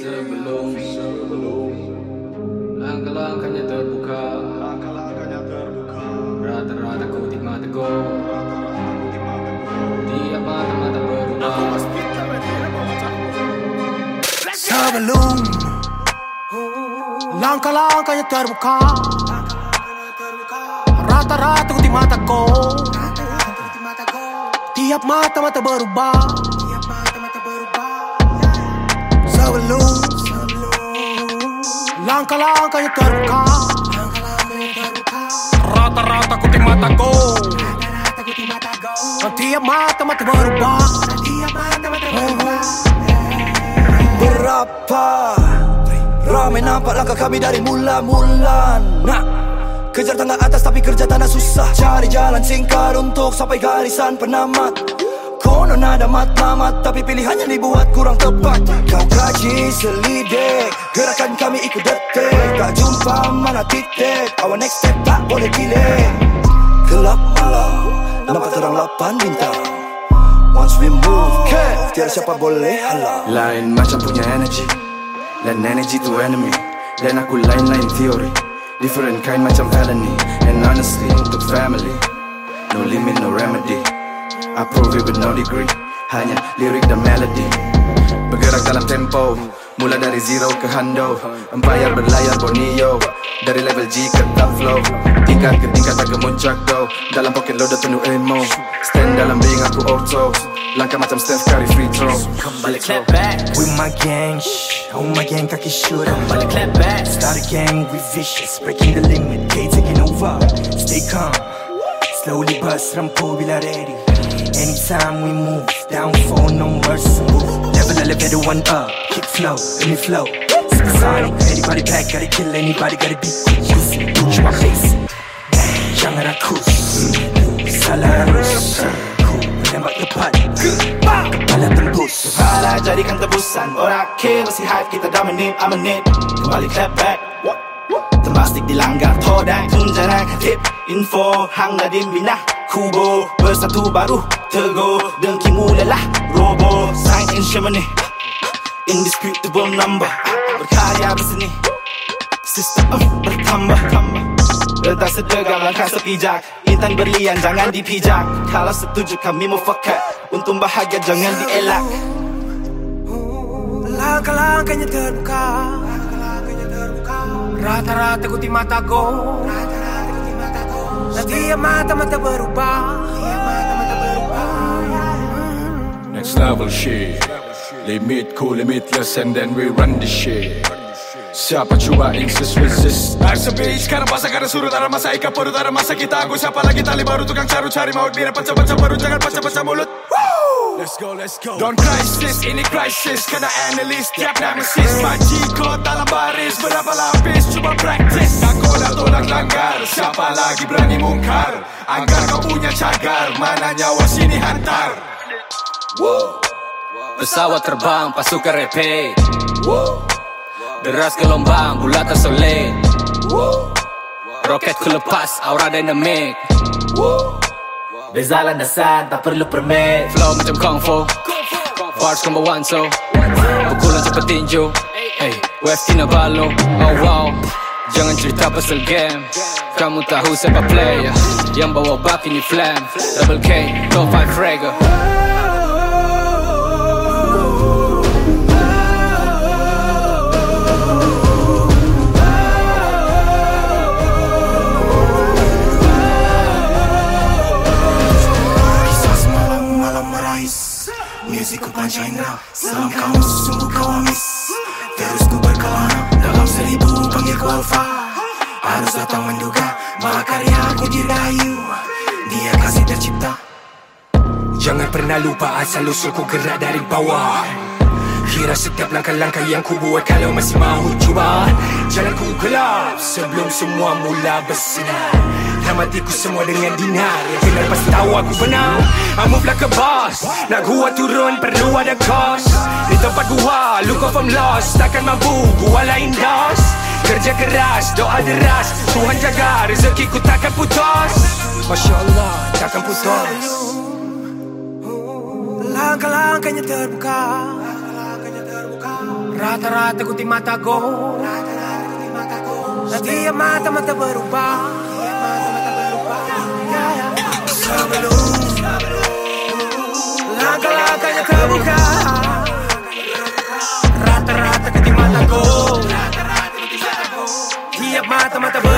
sebelum sebelum. Langkah-langkahnya terbuka. Langkah-langkahnya terbuka. Rata-rata kutip mataku Rata-rata putih mataku tiap mata-mata berubah. Kita berdiri bawa campur Sebelum. Langkah-langkahnya terbuka. Rata-rata di mataku Tiap mata-mata berubah Sebelum Langkah-langkahnya terbuka Rata-rata di mataku Tiap mata-mata berubah Berapa Ramai nampak langkah kami dari mula-mula Nak Kejar tangga atas tapi kerja tanah susah Cari jalan singkat untuk sampai garisan penamat Konon ada matlamat Tapi pilihannya dibuat kurang tepat. Kau kaji selidik Gerakan kami ikut detik. Tak jumpa mana titik Our next step tak boleh delay Gelap malam Nampak terang lapan bintang. Once we move, okay, tiada siapa boleh halang. Lain macam punya energy Dan energy tu enemy. Dan aku lain-lain teori Different kind macam felony. And honestly untuk family No limit, no remedy I prove it with no degree. Hanya lirik dan melody. Bergerak dalam tempo. Mula dari zero ke hundo Empire berlayar Borneo. Dari level G ke top flow. Tingkat ke tingkat tak ke muncak though. Dalam pocket loader penuh emo Stand dalam bing aku auto. Langkah macam Steph Curry free throw. Balik clap back. With my gang, shh, oh my gang kaki shoot Balik clap back. Start a gang, we vicious. Breaking the limit, K taking over. Stay calm, Slowly but I'm ready. Anytime we move, down phone no mercy. Level elevate one up, kick flow, any flow. Supersonic, anybody back, gotta kill anybody, gotta be easy. Push my face, young and I cruise. Salarush, cool, remember the pot. Kepala tembus Kepala jadikan tebusan Orang kill, masih hype, kita dominate, I'm a nip Kembali clap back Tembastik dilanggar. Todak tunjangan tip Info hang nadim binah Kubo Bersatu baru Teguh Dengki mulalah Robo Sign in Germany Indisputable number Berkarya berseni. Sistem bertambah. Rentas sedegang langkah sepijak. Intan berlian jangan dipijak. Kalau setuju kami mufakat Untung bahagia jangan dielak. Langkah-langkahnya terbuka Rata-rata kuti mataku Dan tiap mata-mata berubah. Next level shit. Limit cool, limitless and then we run the shit. Siapa cuba insist resist? Air sepi sekarang basah karena surut Ada masa ikan perut Ada masa kita. Anggur Siapa lagi tali baru Tukang caru cari maut. Biar pecah-pecah baru Jangan pecah-pecah mulut Let's go, let's go. Don't crisis, ini crisis. Kena analis tiap nemesis. Majiko dalam baris Berapa lapis? Cuba practice. Aku dah tolak langgar. Siapa lagi berani mungkar? Anggar kau punya cagar Mana nyawa sini hantar. Pesawat terbang pasukan repe deras gelombang bulat tersolek roket ku lepas aura dynamic Beza landasan tak perlu permit flow macam kung fu. Bars number one pukulan cepet tinju. Hey wave Kinabalu oh wow. Jangan cerita pasal game. Kamu tahu siapa player Yang bawa bak ini flame. Double K, top 5 fragger alfa Harus datang menduga Mahakarya aku dirayu Dia kasih tercipta. Jangan pernah lupa asal usul ku gerak dari bawah. Kira setiap langkah-langkah yang ku buat Kalau masih mahu cuba. Jalan ku gelap sebelum semua mula bersinar. Ramatiku semua dengan dinar. Yang benar pasti tahu aku benar. I move like a boss Nak gua turun perlu ada kos. Di tempat gua lu confirm lost. Takkan mampu gua lain dos Kerja keras, doa deras. Tuhan jaga rezeki ku takkan putus. Masya Allah takkan putus. Langkah-langkahnya terbuka. Rata-rata kuti mataku. Setiap mata-mata berubah. Sebelum Tiap mata-mata